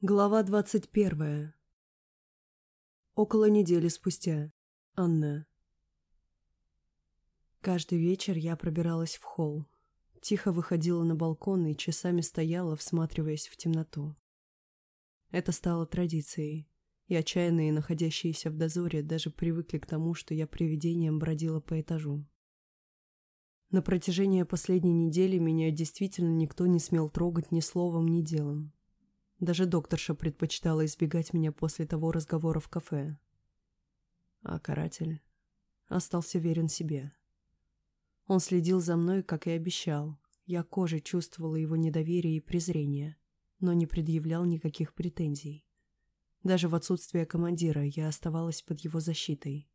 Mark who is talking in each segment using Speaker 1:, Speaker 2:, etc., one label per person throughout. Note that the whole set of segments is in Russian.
Speaker 1: Глава двадцать первая. Около недели спустя. Анна. Каждый вечер я пробиралась в холл. Тихо выходила на балкон и часами стояла, всматриваясь в темноту. Это стало традицией, и отчаянные, находящиеся в дозоре, даже привыкли к тому, что я привидением бродила по этажу. На протяжении последней недели меня действительно никто не смел трогать ни словом, ни делом. Даже докторша предпочитала избегать меня после того разговора в кафе. А каратель остался верен себе. Он следил за мной, как и обещал. Я кожей чувствовала его недоверие и презрение, но не предъявлял никаких претензий. Даже в отсутствие командира я оставалась под его защитой.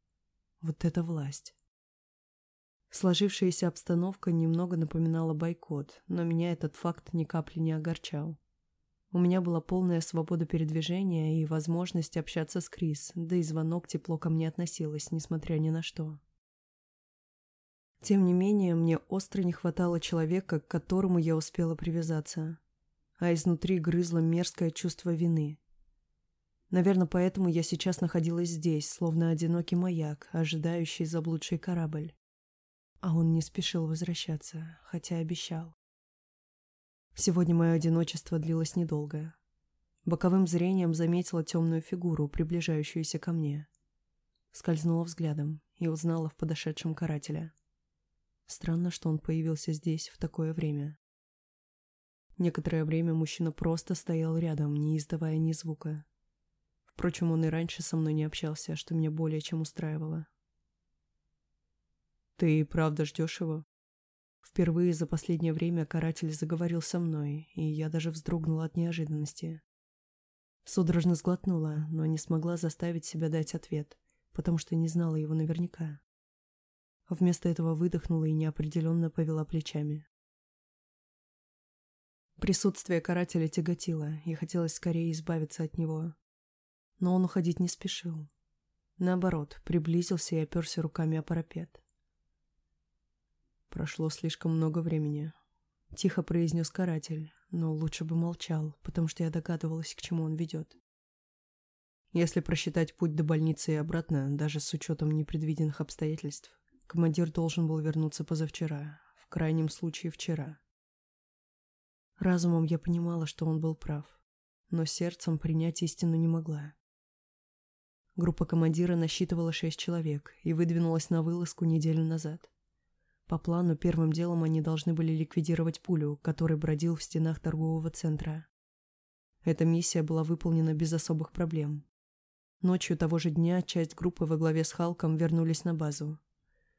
Speaker 1: Вот это власть. Сложившаяся обстановка немного напоминала бойкот, но меня этот факт ни капли не огорчал. У меня была полная свобода передвижения и возможность общаться с Крис, да и звонок тепло ко мне относилось, несмотря ни на что. Тем не менее, мне остро не хватало человека, к которому я успела привязаться, а изнутри грызло мерзкое чувство вины. Наверное, поэтому я сейчас находилась здесь, словно одинокий маяк, ожидающий заблудший корабль. А он не спешил возвращаться, хотя обещал. Сегодня мое одиночество длилось недолго. Боковым зрением заметила темную фигуру, приближающуюся ко мне. Скользнула взглядом и узнала в подошедшем карателя. Странно, что он появился здесь в такое время. Некоторое время мужчина просто стоял рядом, не издавая ни звука. Впрочем, он и раньше со мной не общался, что меня более чем устраивало. «Ты правда ждешь его?» Впервые за последнее время каратель заговорил со мной, и я даже вздрогнула от неожиданности. Судорожно сглотнула, но не смогла заставить себя дать ответ, потому что не знала его наверняка. Вместо этого выдохнула и неопределенно повела плечами. Присутствие карателя тяготило, и хотелось скорее избавиться от него. Но он уходить не спешил. Наоборот, приблизился и оперся руками о парапет. Прошло слишком много времени. Тихо произнес каратель, но лучше бы молчал, потому что я догадывалась, к чему он ведет. Если просчитать путь до больницы и обратно, даже с учетом непредвиденных обстоятельств, командир должен был вернуться позавчера, в крайнем случае вчера. Разумом я понимала, что он был прав, но сердцем принять истину не могла. Группа командира насчитывала шесть человек и выдвинулась на вылазку неделю назад. По плану, первым делом они должны были ликвидировать пулю, который бродил в стенах торгового центра. Эта миссия была выполнена без особых проблем. Ночью того же дня часть группы во главе с Халком вернулись на базу.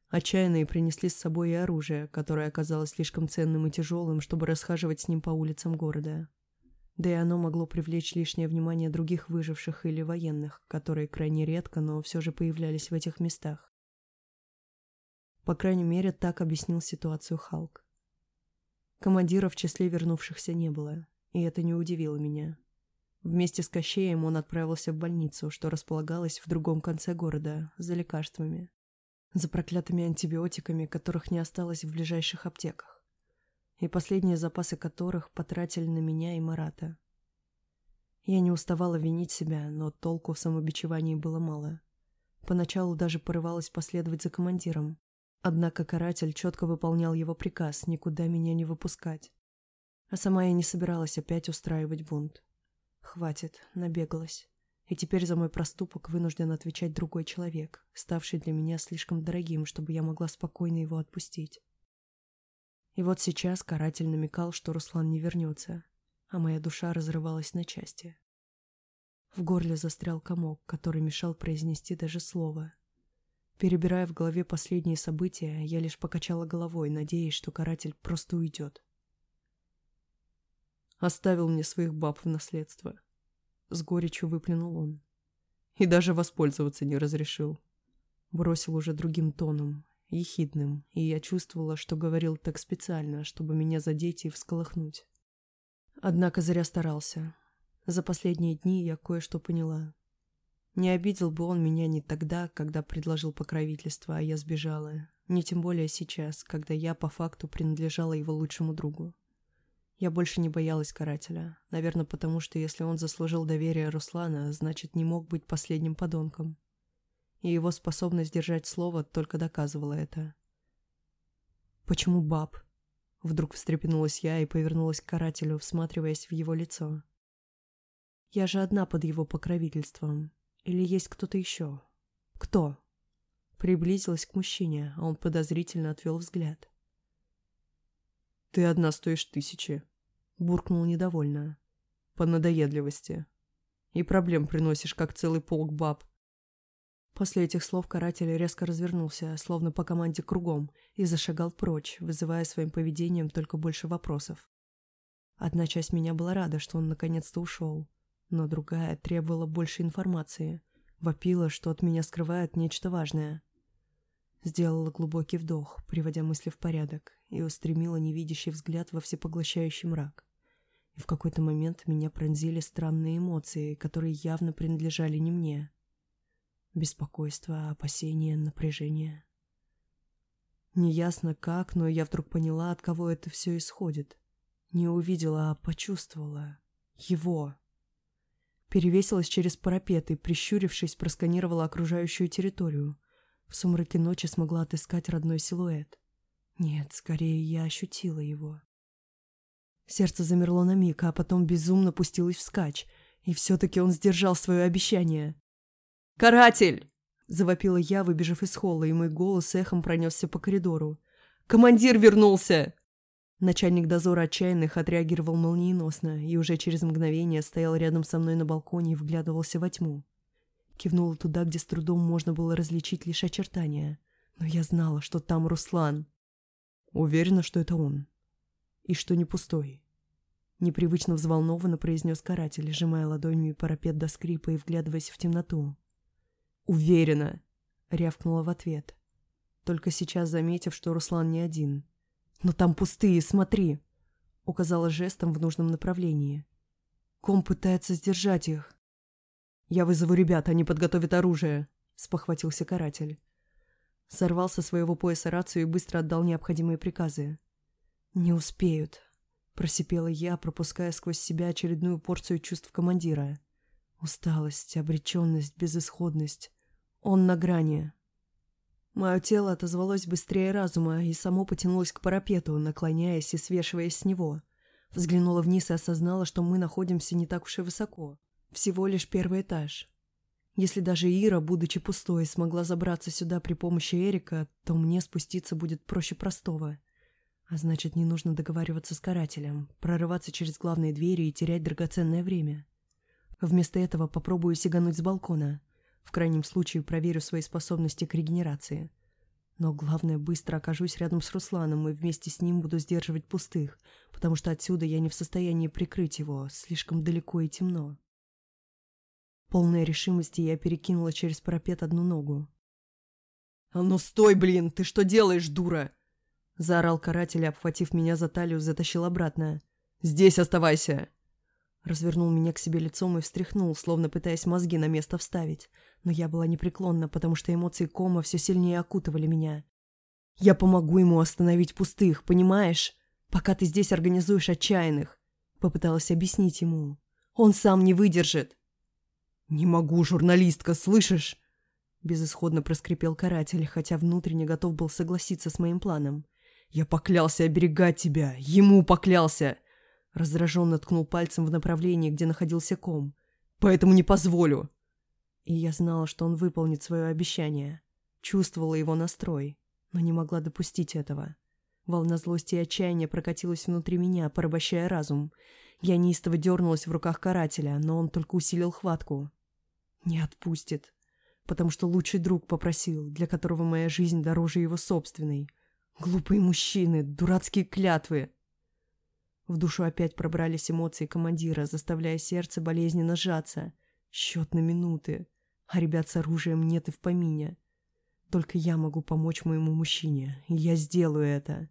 Speaker 1: Отчаянные принесли с собой и оружие, которое оказалось слишком ценным и тяжелым, чтобы расхаживать с ним по улицам города. Да и оно могло привлечь лишнее внимание других выживших или военных, которые крайне редко, но все же появлялись в этих местах. По крайней мере, так объяснил ситуацию Халк. Командира в числе вернувшихся не было, и это не удивило меня. Вместе с Кощеем он отправился в больницу, что располагалась в другом конце города, за лекарствами. За проклятыми антибиотиками, которых не осталось в ближайших аптеках. И последние запасы которых потратили на меня и Марата. Я не уставала винить себя, но толку в самобичевании было мало. Поначалу даже порывалась последовать за командиром, Однако каратель четко выполнял его приказ никуда меня не выпускать. А сама я не собиралась опять устраивать бунт. Хватит, набегалась. И теперь за мой проступок вынужден отвечать другой человек, ставший для меня слишком дорогим, чтобы я могла спокойно его отпустить. И вот сейчас каратель намекал, что Руслан не вернется, а моя душа разрывалась на части. В горле застрял комок, который мешал произнести даже слово, Перебирая в голове последние события, я лишь покачала головой, надеясь, что каратель просто уйдет. Оставил мне своих баб в наследство. С горечью выплюнул он. И даже воспользоваться не разрешил. Бросил уже другим тоном, ехидным, и я чувствовала, что говорил так специально, чтобы меня задеть и всколыхнуть. Однако зря старался. За последние дни я кое-что поняла. Не обидел бы он меня не тогда, когда предложил покровительство, а я сбежала, не тем более сейчас, когда я по факту принадлежала его лучшему другу. Я больше не боялась карателя. Наверное, потому что если он заслужил доверие Руслана, значит, не мог быть последним подонком. И его способность держать слово только доказывала это. «Почему баб?» Вдруг встрепенулась я и повернулась к карателю, всматриваясь в его лицо. «Я же одна под его покровительством. Или есть кто-то еще?» «Кто?» Приблизилась к мужчине, а он подозрительно отвел взгляд. «Ты одна стоишь тысячи», — буркнул недовольно. «По надоедливости. И проблем приносишь, как целый полк баб». После этих слов каратель резко развернулся, словно по команде кругом, и зашагал прочь, вызывая своим поведением только больше вопросов. Одна часть меня была рада, что он наконец-то ушел, но другая требовала больше информации, вопила, что от меня скрывают нечто важное. Сделала глубокий вдох, приводя мысли в порядок, и устремила невидящий взгляд во всепоглощающий мрак. И в какой-то момент меня пронзили странные эмоции, которые явно принадлежали не мне. Беспокойство, опасение, напряжение. Неясно как, но я вдруг поняла, от кого это все исходит. Не увидела, а почувствовала. Его. Перевесилась через парапет и, прищурившись, просканировала окружающую территорию — в сумраке ночи смогла отыскать родной силуэт. Нет, скорее я ощутила его. Сердце замерло на миг, а потом безумно пустилось вскачь, и все-таки он сдержал свое обещание. «Каратель!» — завопила я, выбежав из холла, и мой голос эхом пронесся по коридору. «Командир вернулся!» Начальник дозора отчаянных отреагировал молниеносно и уже через мгновение стоял рядом со мной на балконе и вглядывался во тьму. Кивнула туда, где с трудом можно было различить лишь очертания. Но я знала, что там Руслан. Уверена, что это он. И что не пустой. Непривычно взволнованно произнес каратель, сжимая ладонями парапет до скрипа и вглядываясь в темноту. «Уверена!» — рявкнула в ответ. Только сейчас заметив, что Руслан не один. «Но там пустые, смотри!» — указала жестом в нужном направлении. Ком пытается сдержать их. «Я вызову ребят, они подготовят оружие», — спохватился каратель. Сорвал со своего пояса рацию и быстро отдал необходимые приказы. «Не успеют», — просипела я, пропуская сквозь себя очередную порцию чувств командира. Усталость, обреченность, безысходность. Он на грани. Мое тело отозвалось быстрее разума и само потянулось к парапету, наклоняясь и свешиваясь с него. Взглянула вниз и осознала, что мы находимся не так уж и высоко. Всего лишь первый этаж. Если даже Ира, будучи пустой, смогла забраться сюда при помощи Эрика, то мне спуститься будет проще простого. А значит, не нужно договариваться с карателем, прорываться через главные двери и терять драгоценное время. Вместо этого попробую сигануть с балкона. В крайнем случае проверю свои способности к регенерации. Но главное, быстро окажусь рядом с Русланом и вместе с ним буду сдерживать пустых, потому что отсюда я не в состоянии прикрыть его, слишком далеко и темно. Полная решимости я перекинула через парапет одну ногу. «А ну стой, блин! Ты что делаешь, дура?» Заорал каратель, обхватив меня за талию, затащил обратно. «Здесь оставайся!» Развернул меня к себе лицом и встряхнул, словно пытаясь мозги на место вставить. Но я была непреклонна, потому что эмоции кома все сильнее окутывали меня. «Я помогу ему остановить пустых, понимаешь? Пока ты здесь организуешь отчаянных!» Попыталась объяснить ему. «Он сам не выдержит!» «Не могу, журналистка, слышишь?» Безысходно проскрипел каратель, хотя внутренне готов был согласиться с моим планом. «Я поклялся оберегать тебя! Ему поклялся!» Раздраженно ткнул пальцем в направлении, где находился ком. «Поэтому не позволю!» И я знала, что он выполнит свое обещание. Чувствовала его настрой, но не могла допустить этого. Волна злости и отчаяния прокатилась внутри меня, порабощая разум. Я неистово дернулась в руках карателя, но он только усилил хватку. Не отпустит, потому что лучший друг попросил, для которого моя жизнь дороже его собственной. Глупые мужчины, дурацкие клятвы. В душу опять пробрались эмоции командира, заставляя сердце болезненно сжаться. Счет на минуты, а ребят с оружием нет и в помине. Только я могу помочь моему мужчине, и я сделаю это.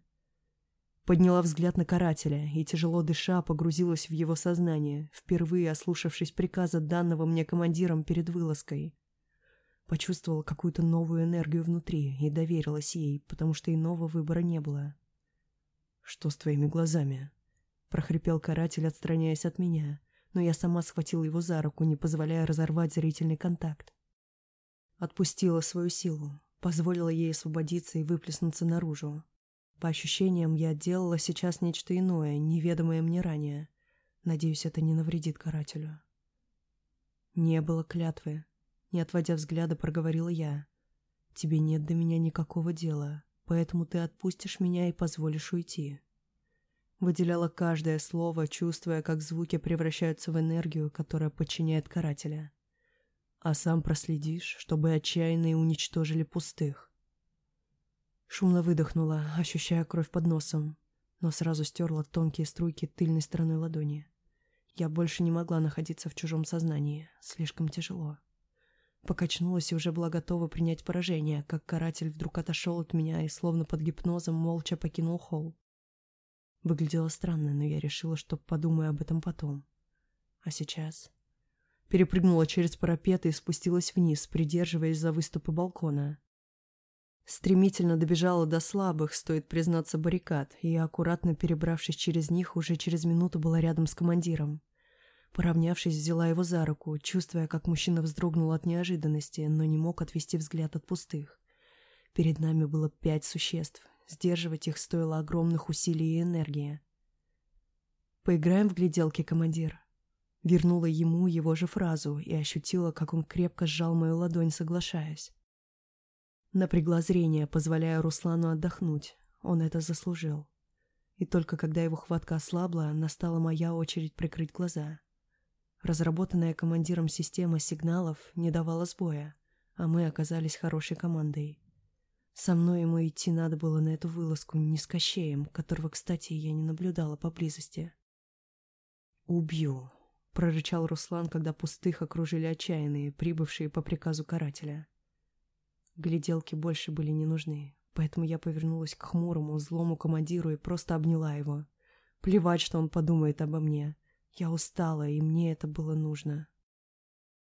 Speaker 1: Подняла взгляд на карателя и, тяжело дыша, погрузилась в его сознание, впервые ослушавшись приказа данного мне командиром перед вылазкой. Почувствовала какую-то новую энергию внутри и доверилась ей, потому что иного выбора не было. «Что с твоими глазами?» Прохрипел каратель, отстраняясь от меня, но я сама схватила его за руку, не позволяя разорвать зрительный контакт. Отпустила свою силу, позволила ей освободиться и выплеснуться наружу. По ощущениям, я делала сейчас нечто иное, неведомое мне ранее. Надеюсь, это не навредит карателю. Не было клятвы. Не отводя взгляда, проговорила я. Тебе нет до меня никакого дела, поэтому ты отпустишь меня и позволишь уйти. Выделяла каждое слово, чувствуя, как звуки превращаются в энергию, которая подчиняет карателя. А сам проследишь, чтобы отчаянные уничтожили пустых. Шумно выдохнула, ощущая кровь под носом, но сразу стерла тонкие струйки тыльной стороной ладони. Я больше не могла находиться в чужом сознании, слишком тяжело. Покачнулась и уже была готова принять поражение, как каратель вдруг отошел от меня и, словно под гипнозом, молча покинул холл. Выглядело странно, но я решила, что подумаю об этом потом. А сейчас... Перепрыгнула через парапет и спустилась вниз, придерживаясь за выступы балкона. Стремительно добежала до слабых, стоит признаться, баррикад, и, аккуратно перебравшись через них, уже через минуту была рядом с командиром. Поравнявшись, взяла его за руку, чувствуя, как мужчина вздрогнул от неожиданности, но не мог отвести взгляд от пустых. Перед нами было пять существ, Сдерживать их стоило огромных усилий и энергии. «Поиграем в гляделки, командир». Вернула ему его же фразу и ощутила, как он крепко сжал мою ладонь, соглашаясь. Напрягла зрение, позволяя Руслану отдохнуть. Он это заслужил. И только когда его хватка ослабла, настала моя очередь прикрыть глаза. Разработанная командиром система сигналов не давала сбоя, а мы оказались хорошей командой. Со мной ему идти надо было на эту вылазку не с Кощеем, которого, кстати, я не наблюдала поблизости. «Убью», — прорычал Руслан, когда пустых окружили отчаянные, прибывшие по приказу карателя. Гляделки больше были не нужны, поэтому я повернулась к хмурому, злому командиру и просто обняла его. Плевать, что он подумает обо мне. Я устала, и мне это было нужно.